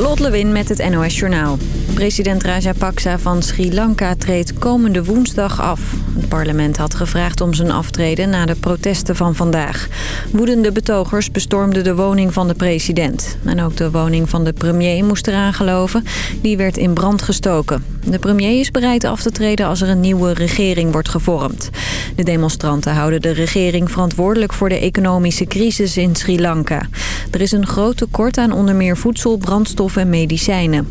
Lot Lewin met het NOS Journaal. President Rajapaksa van Sri Lanka treedt komende woensdag af. Het parlement had gevraagd om zijn aftreden na de protesten van vandaag. Woedende betogers bestormden de woning van de president. En ook de woning van de premier moest eraan geloven. Die werd in brand gestoken. De premier is bereid af te treden als er een nieuwe regering wordt gevormd. De demonstranten houden de regering verantwoordelijk voor de economische crisis in Sri Lanka. Er is een groot tekort aan onder meer voedsel, brandstof en medicijnen.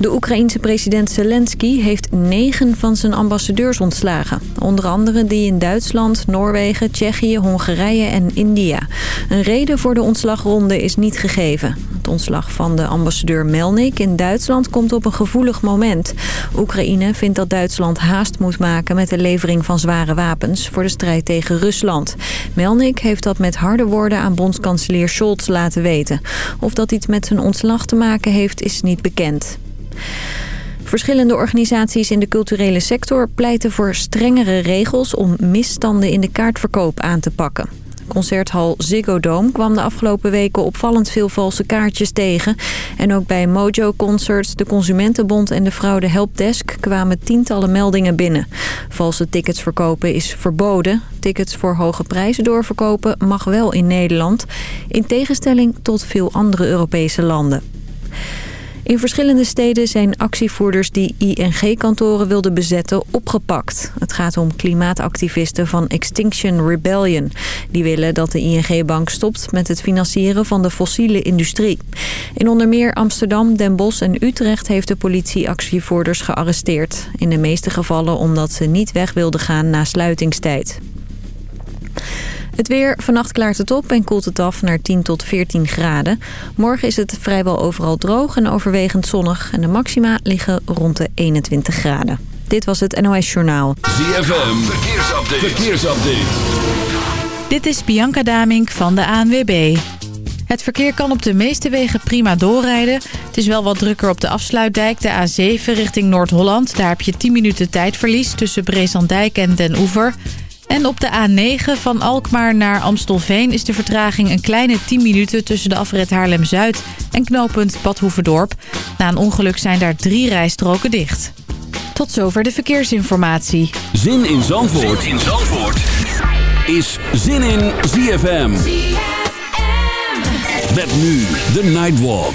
De Oekraïense president Zelensky heeft negen van zijn ambassadeurs ontslagen. Onder andere die in Duitsland, Noorwegen, Tsjechië, Hongarije en India. Een reden voor de ontslagronde is niet gegeven. Het ontslag van de ambassadeur Melnik in Duitsland komt op een gevoelig moment. Oekraïne vindt dat Duitsland haast moet maken met de levering van zware wapens voor de strijd tegen Rusland. Melnik heeft dat met harde woorden aan bondskanselier Scholz laten weten. Of dat iets met zijn ontslag te maken heeft is niet bekend. Verschillende organisaties in de culturele sector pleiten voor strengere regels om misstanden in de kaartverkoop aan te pakken. Concerthal Ziggo Dome kwam de afgelopen weken opvallend veel valse kaartjes tegen. En ook bij Mojo Concerts, de Consumentenbond en de Fraude Helpdesk kwamen tientallen meldingen binnen. Valse tickets verkopen is verboden. Tickets voor hoge prijzen doorverkopen mag wel in Nederland. In tegenstelling tot veel andere Europese landen. In verschillende steden zijn actievoerders die ING-kantoren wilden bezetten opgepakt. Het gaat om klimaatactivisten van Extinction Rebellion. Die willen dat de ING-bank stopt met het financieren van de fossiele industrie. In onder meer Amsterdam, Den Bosch en Utrecht heeft de politie actievoerders gearresteerd. In de meeste gevallen omdat ze niet weg wilden gaan na sluitingstijd. Het weer, vannacht klaart het op en koelt het af naar 10 tot 14 graden. Morgen is het vrijwel overal droog en overwegend zonnig. En de maxima liggen rond de 21 graden. Dit was het NOS Journaal. ZFM, verkeersupdate. verkeersupdate. Dit is Bianca Damink van de ANWB. Het verkeer kan op de meeste wegen prima doorrijden. Het is wel wat drukker op de afsluitdijk, de A7 richting Noord-Holland. Daar heb je 10 minuten tijdverlies tussen Brezandijk en Den Oever... En op de A9 van Alkmaar naar Amstelveen is de vertraging een kleine 10 minuten tussen de afrit Haarlem-Zuid en knooppunt Badhoevedorp. Na een ongeluk zijn daar drie rijstroken dicht. Tot zover de verkeersinformatie. Zin in Zandvoort, zin in Zandvoort. is Zin in ZFM. ZFM. Met nu de Nightwalk.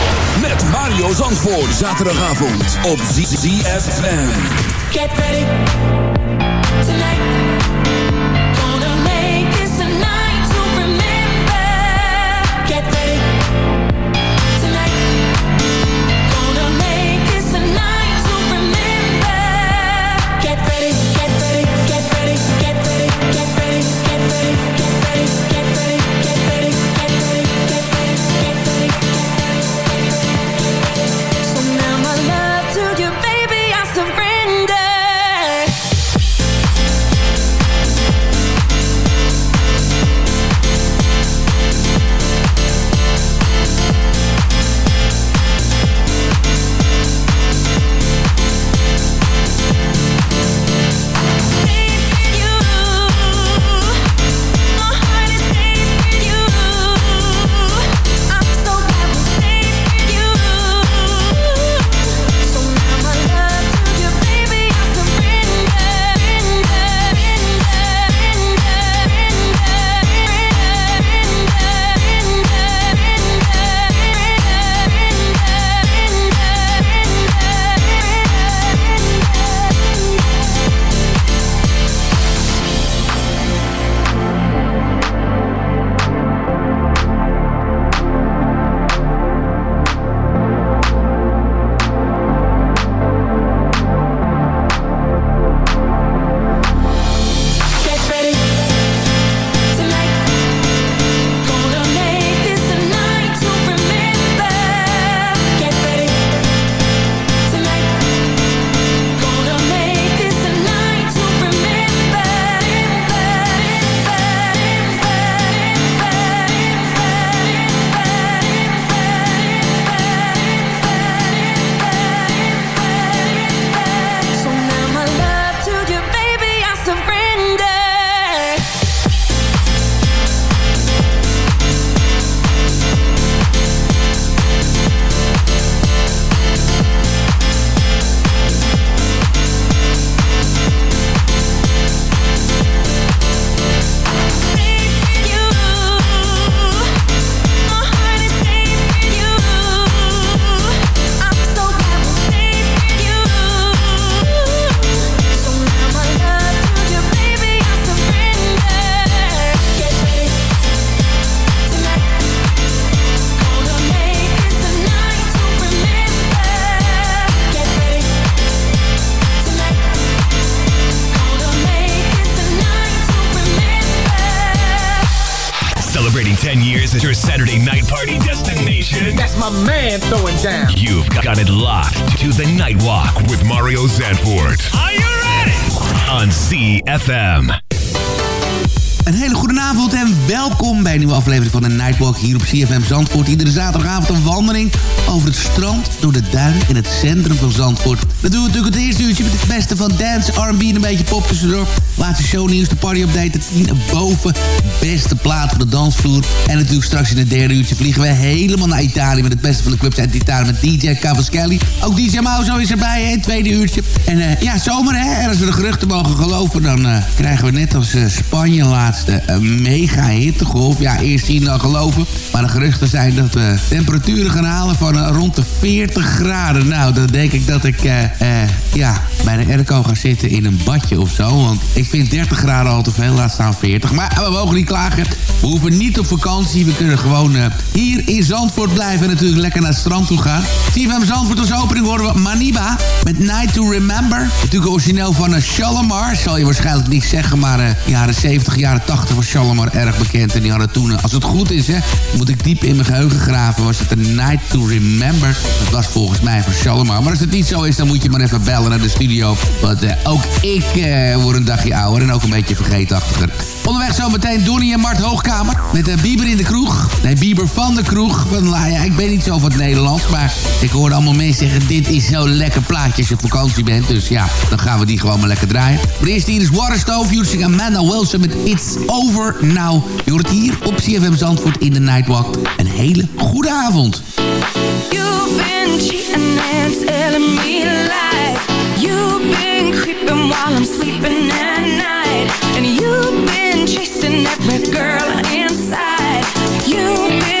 Met Mario Zandvoort. Zaterdagavond op ZFM. Get ready. Hier op CFM Zandvoort. Iedere zaterdagavond een wandeling over het strand, door de duinen in het centrum van Zandvoort. Dat doen we natuurlijk het eerste uurtje met het beste van dance, R&B en een beetje pop tussendoor. Laatste shownieuws, de party update, de 10 boven, beste plaat van de dansvloer. En natuurlijk straks in het derde uurtje vliegen we helemaal naar Italië met het beste van de clubs uit Italië met DJ Cavaschelli. Ook DJ Mauzo is erbij, hè, het tweede uurtje. En uh, ja, zomer hè, en als we de geruchten mogen geloven, dan uh, krijgen we net als uh, Spanje laatste een mega hittegolf. Ja, eerst zien dan geloven. Maar de geruchten zijn dat we temperaturen gaan halen van rond de 40 graden. Nou, dan denk ik dat ik uh, ja, bij de airco ga zitten in een badje of zo. Want ik vind 30 graden al te veel, laat staan 40. Maar we mogen niet klagen. We hoeven niet op vakantie. We kunnen gewoon uh, hier in Zandvoort blijven en natuurlijk lekker naar het strand toe gaan. CFM Zandvoort als opening horen we Maniba met Night to Remember. Natuurlijk origineel van uh, Shalimar. Zal je waarschijnlijk niet zeggen, maar uh, jaren 70, jaren 80 was Shalimar erg bekend. En die hadden toen, als het goed is, hè, moet ik diep in mijn geheugen graven, was het een Night to Remember. Dat was volgens mij van Shalimar. Maar als het niet zo is, dan moet je maar even bellen naar de studio. Want uh, ook ik uh, word een dagje ouder en ook een beetje vergeetachtiger. Onderweg zo meteen Donnie en Mart Hoogkamer. Met uh, Bieber in de kroeg. Nee, Bieber van de kroeg. Van, ja, ik ben niet zo van het Nederlands. Maar ik hoorde allemaal mensen zeggen... dit is zo'n lekker plaatje als je op vakantie bent. Dus ja, dan gaan we die gewoon maar lekker draaien. Maar eerst hier is Waterstove. Using Amanda Wilson met It's Over Now. Je hoort het hier op CFM Zandvoort in de Nightwalk. Een hele goede avond. Creeping while I'm sleeping at night. And you've been chasing every girl inside. You've been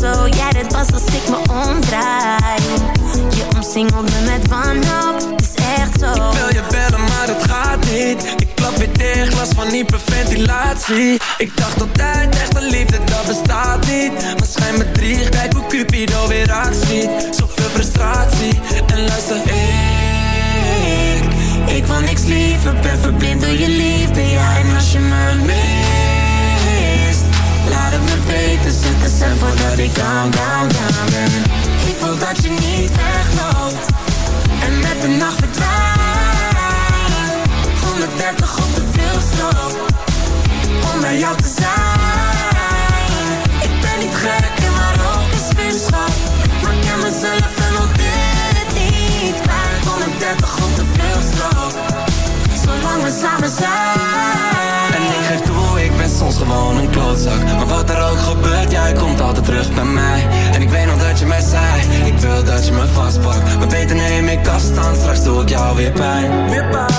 zo, jij dit was als ik me omdraai. Je omsingelt me met wanhoop, het is echt zo. Ik wil je bellen, maar het gaat niet. Ik klap weer dicht, last van hyperventilatie. Ik dacht altijd, een liefde, dat bestaat niet. Maar schijn me drie, kijk hoe Cupido weer actie Zoveel frustratie, en luister Ik, ik wil niks liever, ben verblind door je liefde Ja, en als je me mee en voordat ik down, down, down ben Ik wil dat je niet wegloopt En met de nacht verdwijnt. 130 op de vluchtstrook Om bij jou te zijn. Ik ben niet gek en maar ook een vriendschap Maar ik ken mezelf en wil dit niet kwijt 130 op de vluchtstrook Zolang we samen zijn. En ik geef toe, ik ben soms gewoon een klootzak. Maar wat er ook gebeurt terug bij mij. En ik weet nog dat je mij zei Ik wil dat je me vastpakt. Maar beter neem ik afstand Straks doe ik jou weer pijn. Weer pijn.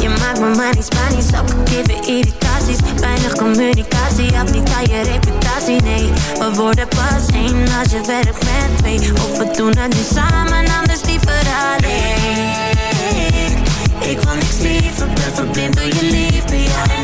Je maakt me maar niet Spanisch, opgegeven irritaties. Weinig communicatie, af niet aan je reputatie Nee, we worden pas één als je werkt met twee. Of we doen het nu samen, anders liever alleen. Ik wil niks liever, ben verblind door je liefde Ja,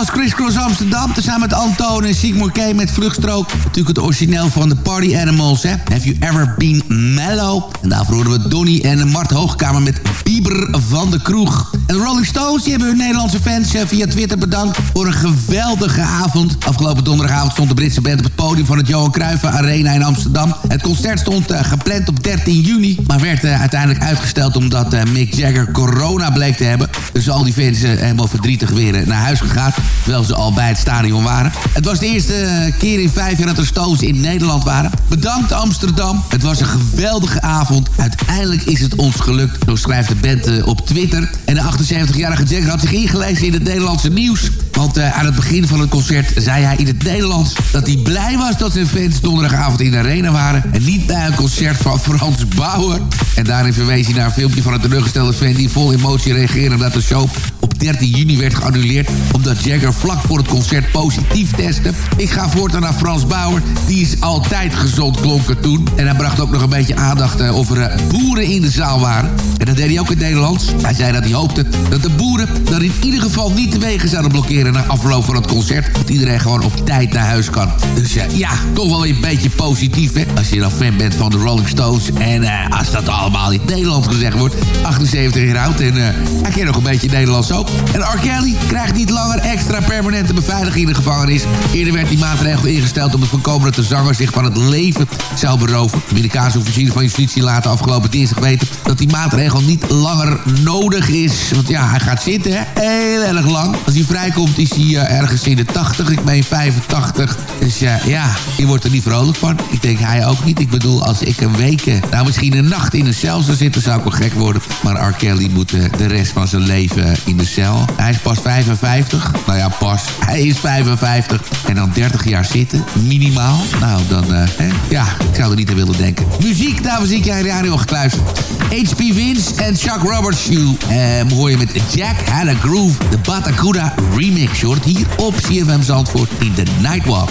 was Chris Cross Amsterdam. Tezamen met Anton en Sigmund K. met Vluchtstrook. Natuurlijk het origineel van de Party Animals, hè. Have you ever been mellow? En daarvoor horen we Donny en Mart Hoogkamer met Bieber van de Kroeg. En de Rolling Stones die hebben hun Nederlandse fans eh, via Twitter bedankt... voor een geweldige avond. Afgelopen donderdagavond stond de Britse band op het podium... van het Johan Cruijff Arena in Amsterdam. Het concert stond eh, gepland op 13 juni... maar werd eh, uiteindelijk uitgesteld omdat Mick Jagger corona bleek te hebben. Dus al die fans helemaal verdrietig weer naar huis gegaan... terwijl ze al bij het stadion waren. Het was de eerste keer in vijf jaar dat de Stones in Nederland waren. Bedankt Amsterdam. Het was een geweldige avond. Uiteindelijk is het ons gelukt. Zo schrijft de band op Twitter. En de 78-jarige Jagger had zich ingelezen in het Nederlandse nieuws. Want eh, aan het begin van het concert zei hij in het Nederlands... dat hij blij was dat zijn fans donderdagavond in de arena waren... en niet bij een concert van Frans Bauer. En daarin verwees hij naar een filmpje van een teleurgestelde fan... die vol emotie reageerde dat de show op 13 juni werd geannuleerd... omdat Jagger vlak voor het concert positief testte. Ik ga voortaan naar Frans Bauer. Die is altijd gezond, klonk het toen. En hij bracht ook nog een beetje aandacht eh, of er eh, boeren in de zaal waren. En dat deed hij ook in het Nederlands. Hij zei dat hij hoopte dat de boeren dan in ieder geval niet de wegen zouden blokkeren... na afloop van het concert. Dat iedereen gewoon op tijd naar huis kan. Dus eh, ja, toch wel een beetje positief, hè. Als je dan fan bent van de Rolling Stones. En eh, als dat allemaal in het Nederlands gezegd wordt. 78 jaar oud en eh, hij kent nog een beetje Nederlands ook. En R. Kelly krijgt niet langer extra permanente beveiliging in de gevangenis. Eerder werd die maatregel ingesteld om het voorkomen dat de zanger zich van het leven zou beroven. De Amerikaanse officier van justitie laten afgelopen dinsdag weten dat die maatregel niet langer nodig is. Want ja, hij gaat zitten, hè? Heel erg lang. Als hij vrijkomt is hij eh, ergens in de 80, ik meen 85. Dus eh, ja, je wordt er niet vrolijk van. Ik denk hij ook niet. Ik bedoel, als ik een week, nou misschien een nacht in een cel zou zitten, zou ik wel gek worden. Maar R. Kelly moet eh, de rest van zijn leven in de cel. Hij is pas 55. Nou ja, pas. Hij is 55. En dan 30 jaar zitten, minimaal. Nou, dan, hè? ja, ik zou er niet aan willen denken. Muziek, dames en heren, radio gekluisterd. H.P. Vince en Chuck Roberts. Eh, hoor met Jack Had a Groove, de Batacuda remix. Je hier op CFM Zandvoort in de Nightwalk.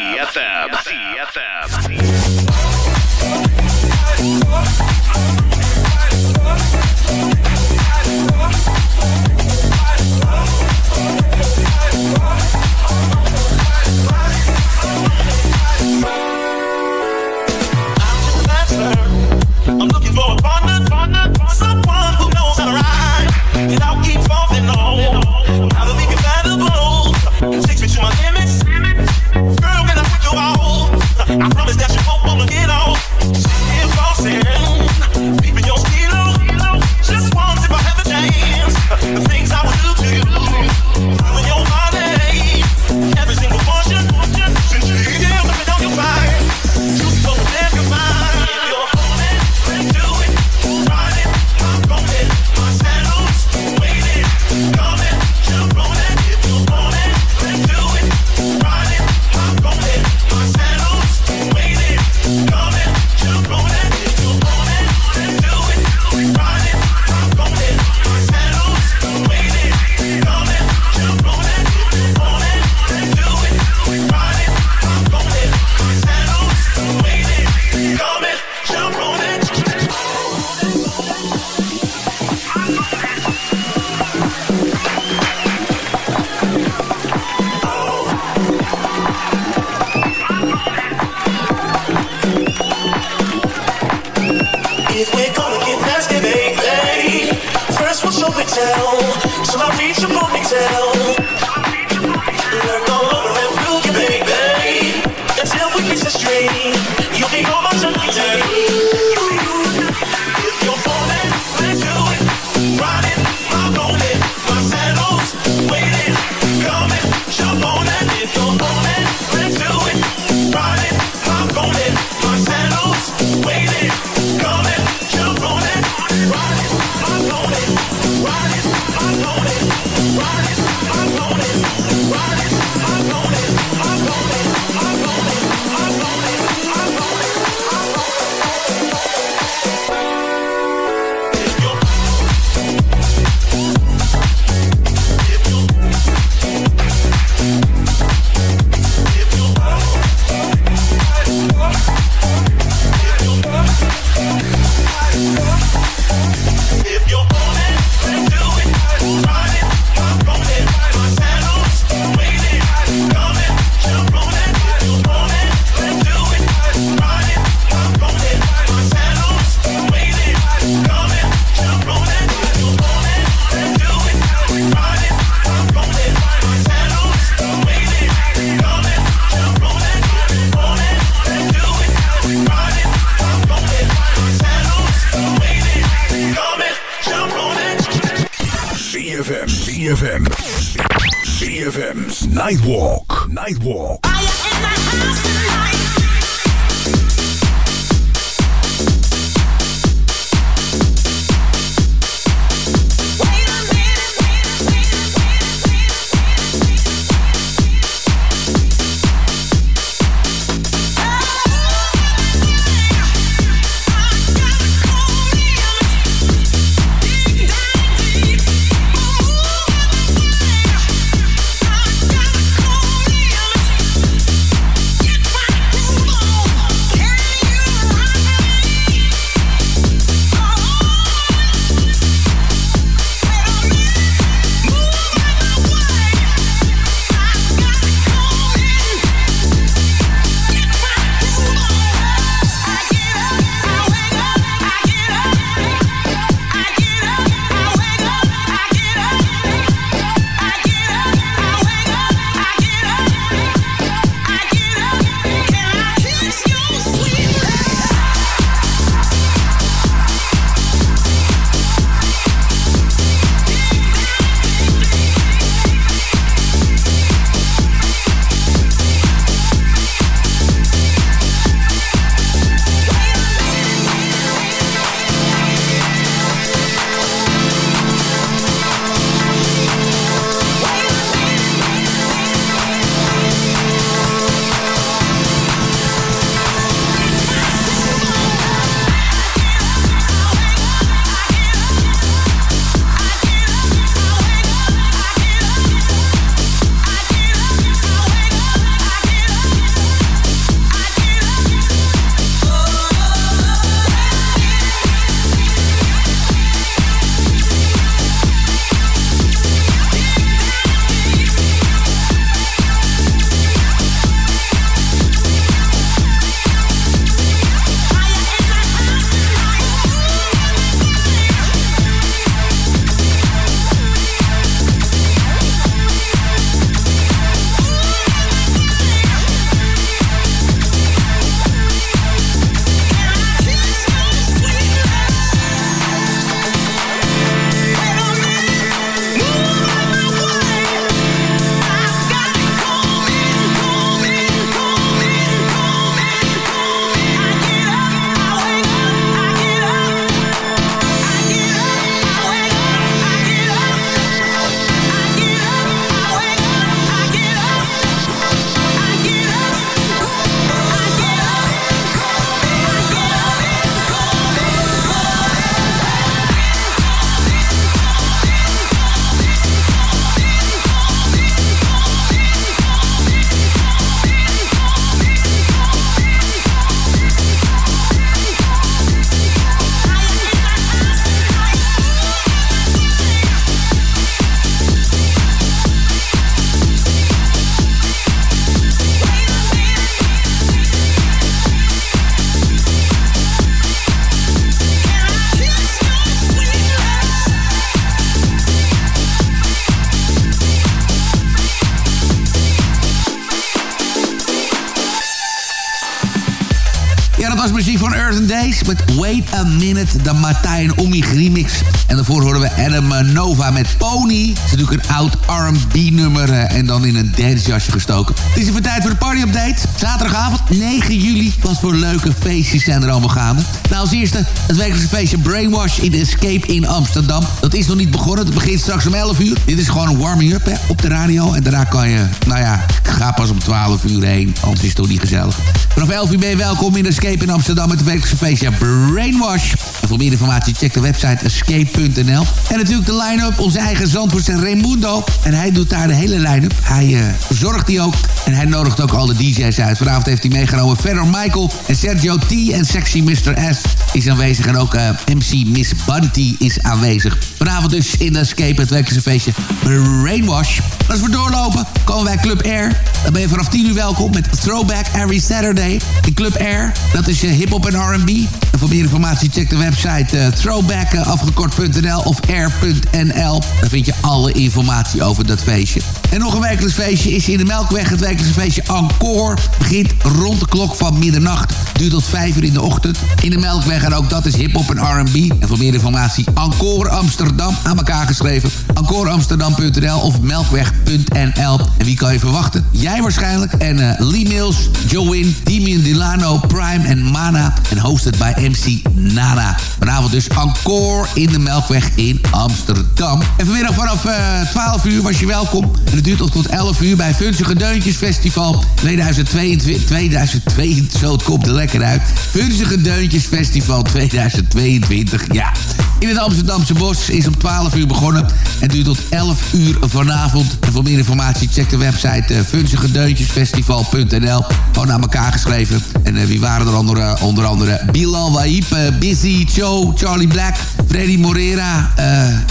2000 Days met Wait a Minute, de Martijn Omig remix. En daarvoor horen we Adam Nova met Pony. Dat is natuurlijk een oud R&B nummer eh, en dan in een dancejasje gestoken. Het is even tijd voor de party update. Zaterdagavond 9 juli. Wat voor leuke feestjes zijn er allemaal gaande. Nou, als eerste het wekelijkse feestje Brainwash in Escape in Amsterdam. Dat is nog niet begonnen. Het begint straks om 11 uur. Dit is gewoon een warming-up op de radio. En daarna kan je, nou ja, ga pas om 12 uur heen. Anders is het toch niet gezellig. Vanaf 11 uur welkom in de Escape in Amsterdam met de wekelijkse feestje Brainwash. En voor meer informatie check de website escape.nl. En natuurlijk de line-up, onze eigen Zandvoort en Raimundo. En hij doet daar de hele line-up. Hij uh, verzorgt die ook. En hij nodigt ook alle DJ's uit. Vanavond heeft hij meegenomen Ferro Michael en Sergio T. En Sexy Mr. S is aanwezig. En ook uh, MC Miss Bunty is aanwezig. Vanavond dus in de Escape, het feestje Brainwash. Als we doorlopen, komen wij Club Air. Dan ben je vanaf 10 uur welkom met Throwback Every Saturday. In Club Air, dat is uh, hip-hop en R&B. En voor meer informatie check de website uh, of air.nl. Daar vind je alle informatie over dat feestje. En nog een wekelijks feestje is in de Melkweg. Het wekelijkse feestje Encore begint rond de klok van middernacht. Duurt tot 5 uur in de ochtend. In de Melkweg en ook dat is hip-hop en R&B. En voor meer informatie Encore Amsterdam aan elkaar geschreven. EncoreAmsterdam.nl of melkweg.nl. En wie kan je verwachten? Jij waarschijnlijk. En uh, Lee Mills, Joe Dimian Delano, Prime en Mana. Hosted bij MC Nana. Vanavond dus Encore in de Melkweg in Amsterdam. En vanmiddag vanaf uh, 12 uur was je welkom. En het duurt tot, tot 11 uur bij Funzige Deuntjes Festival 2022. 2022, zo het komt er lekker uit. Funzige Deuntjes Festival 2022, ja. In het Amsterdamse Bos is om 12 uur begonnen en duurt tot 11 uur vanavond. En voor meer informatie check de website uh, funzigedeuntjesfestival.nl. Gewoon aan elkaar geschreven. En uh, wie waren er onder, onder andere? Bilal Waib, uh, Busy, Joe, Charlie Black, Freddy Morera,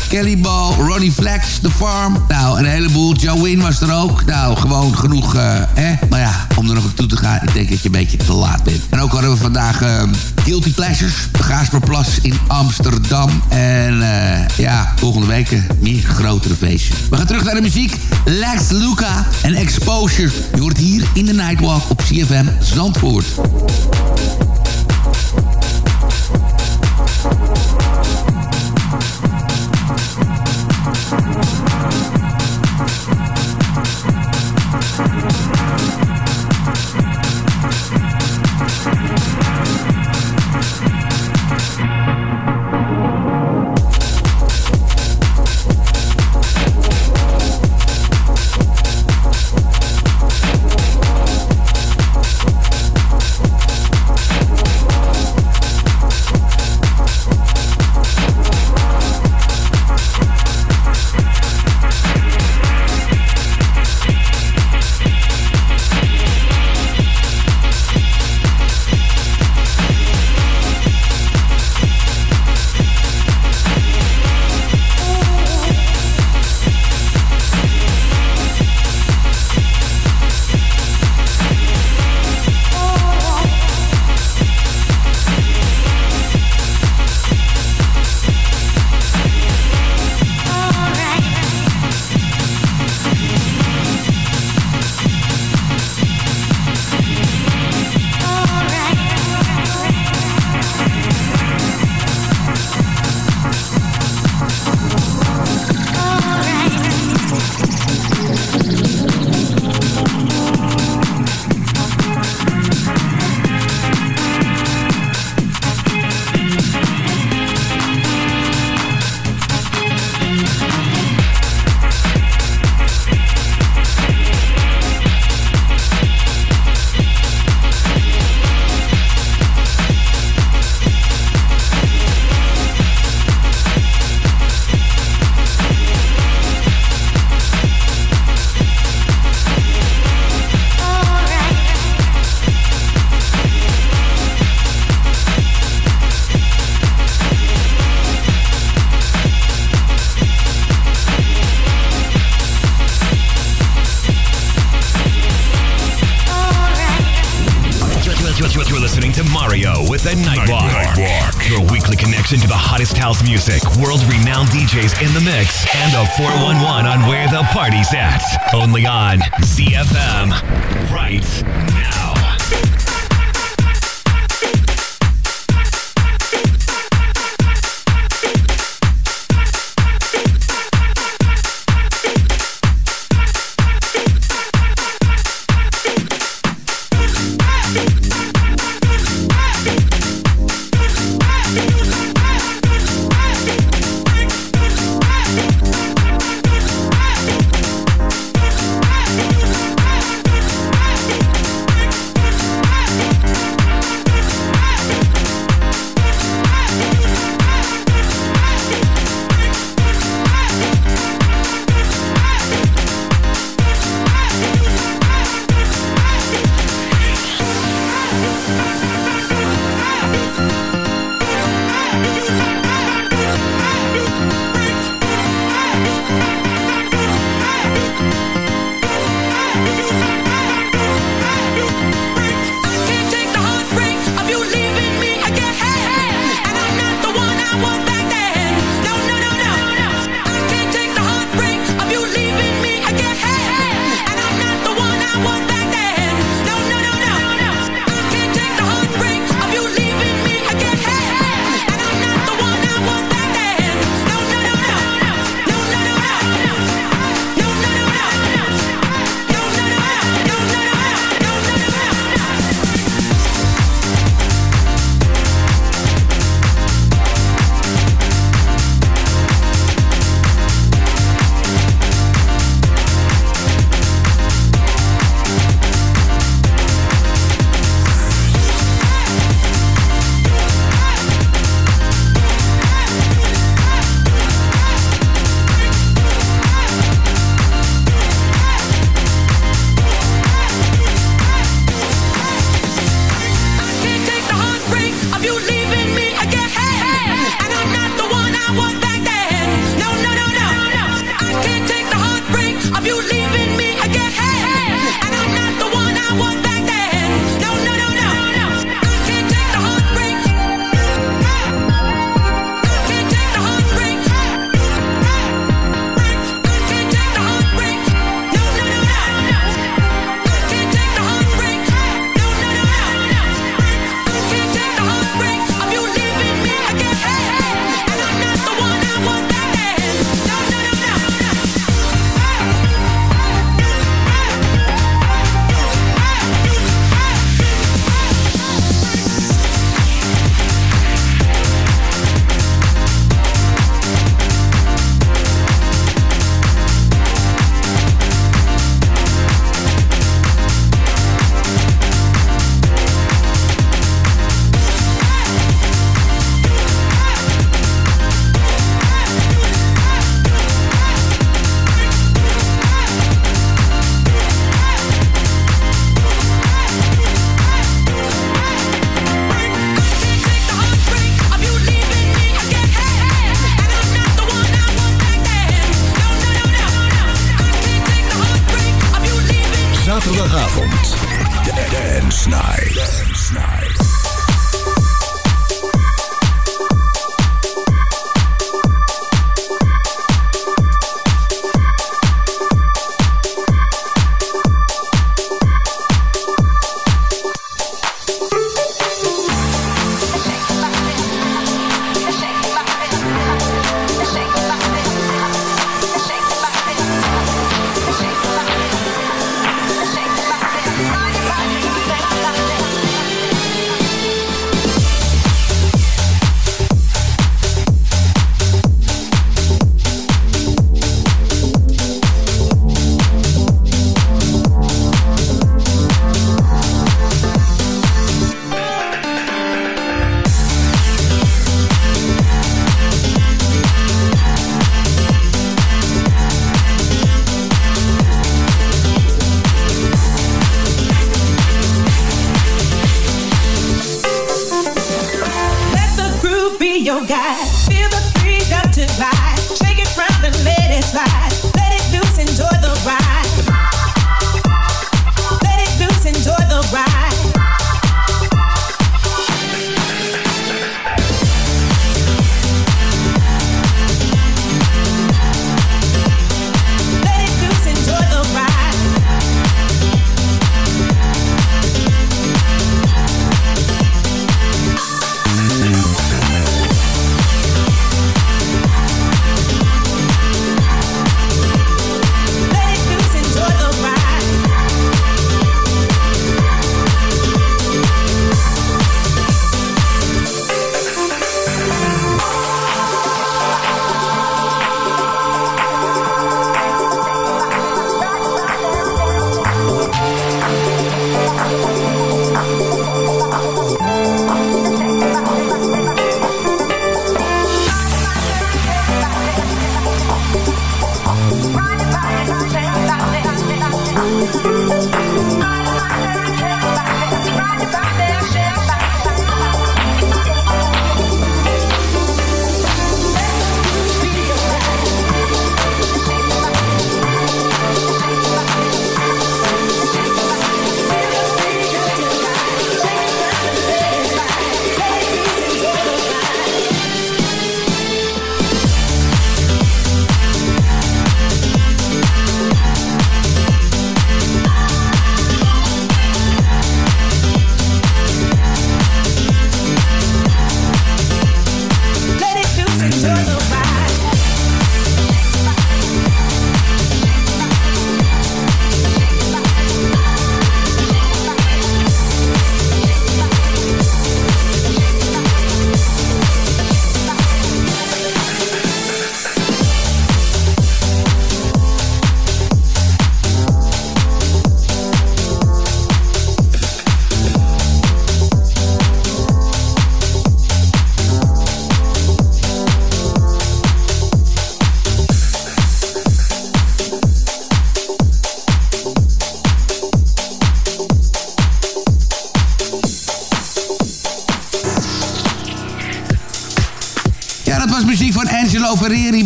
Kelly Ball, Ronnie Flex, The Farm. Nou, een heleboel. Joe Win was er ook. Nou, gewoon genoeg, hè. Maar ja, om er nog op toe te gaan, ik denk dat je een beetje te laat bent. En ook hadden we vandaag Guilty Pleasures, de Gaasperplas in Amsterdam. En ja, volgende week meer grotere feestjes. We gaan terug naar de muziek. Lex Luca en Exposure. Je hoort hier in de Nightwalk op CFM Zandvoort. House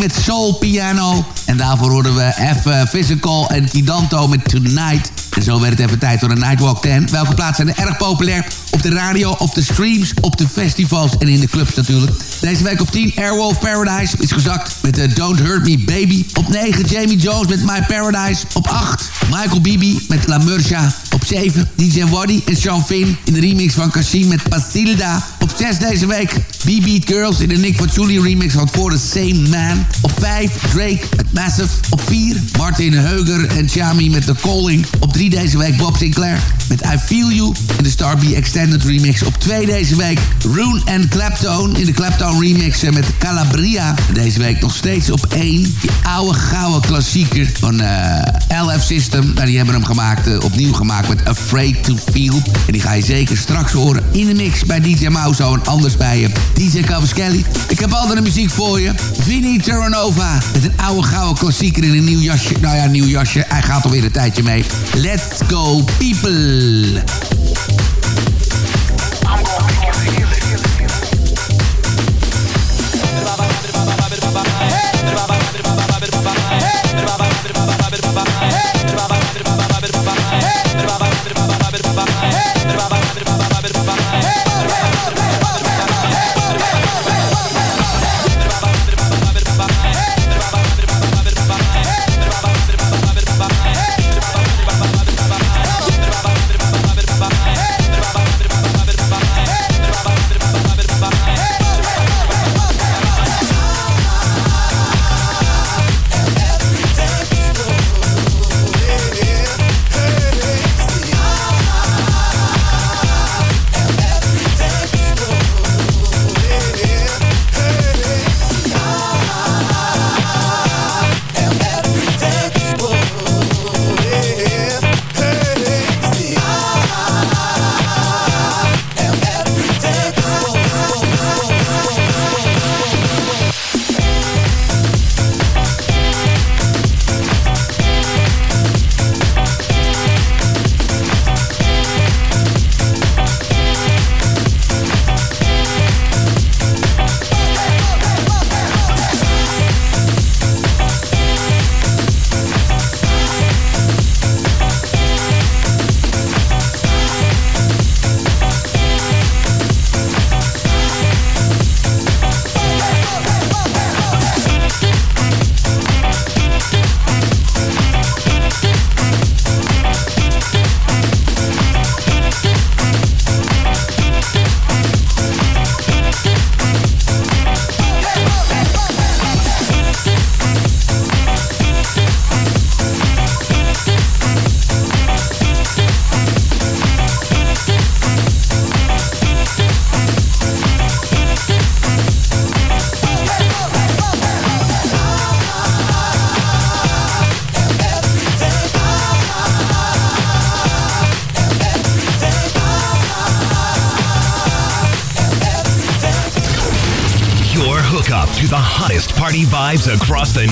met Soul Piano. En daarvoor hoorden we F Physical en Kidanto met Tonight. En zo werd het even tijd voor een Nightwalk 10. Welke plaatsen zijn erg populair? Op de radio, op de streams, op de festivals en in de clubs natuurlijk. Deze week op 10 Airwolf Paradise is gezakt met uh, Don't Hurt Me Baby. Op 9 Jamie Jones met My Paradise. Op 8 Michael Bibi met La Murcia. Op 7 DJ Waddy en Sean Finn in de remix van Kashim met Pasilda. Op 6 deze week B-Beat Girls in de Nick Patchouli remix van For the Same Man. Op 5 Drake met Massive. Op 4 Martin Heuger en Chami met The Calling. Op 3 deze week Bob Sinclair met I Feel You de Star Extended remix. Op 2 deze week Rune en Claptone in de Claptone remix eh, met Calabria. Deze week nog steeds op 1 die oude gouden klassieker van eh, LF System. Nou, die hebben hem gemaakt, eh, opnieuw gemaakt met Afraid to Feel. En die ga je zeker straks horen in de mix bij DJ Mauzo en anders bij je DJ Cavaschelli. Ik heb altijd een muziek voor je. Vinnie Terranova met een oude gouden klassieker in een nieuw jasje. Nou ja, nieuw jasje. Hij gaat alweer een tijdje mee. Let's go people. Hey! Hottest party vibes across the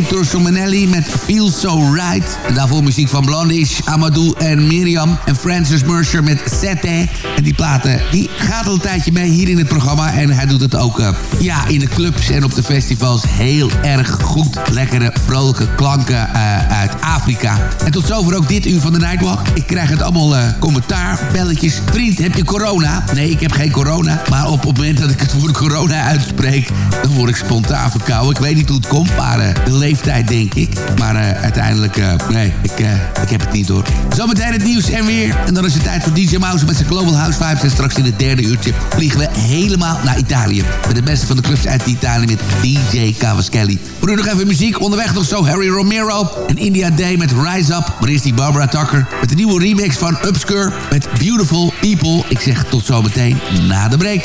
En Victor Somanelli met Feel So Right. Daarvoor muziek van Blondish, Amadou en Miriam. En Francis Mercer met Sette. En die platen, die gaat al een tijdje mee hier in het programma. En hij doet het ook uh, ja, in de clubs en op de festivals heel erg goed. Lekkere, vrolijke klanken uh, uit Afrika. En tot zover ook dit uur van de Nightwalk. Ik krijg het allemaal uh, commentaar, belletjes. Vriend, heb je corona? Nee, ik heb geen corona. Maar op het moment dat ik het woord corona uitspreek... dan word ik spontaan verkouden. Ik weet niet hoe het komt, maar de leeftijd denk ik. Maar uh, uiteindelijk, uh, nee, ik, ik heb het niet hoor. Zometeen het nieuws en weer. En dan is het tijd voor DJ Mouse met zijn Global House Vibes. En straks in het derde uurtje vliegen we helemaal naar Italië. Met de beste van de clubs uit Italië met DJ Cavaschelli. We doen nog even muziek. Onderweg nog zo Harry Romero en India Day met Rise Up. Maar eerst die Barbara Tucker met de nieuwe remix van Upscure met Beautiful People. Ik zeg tot zometeen na de break.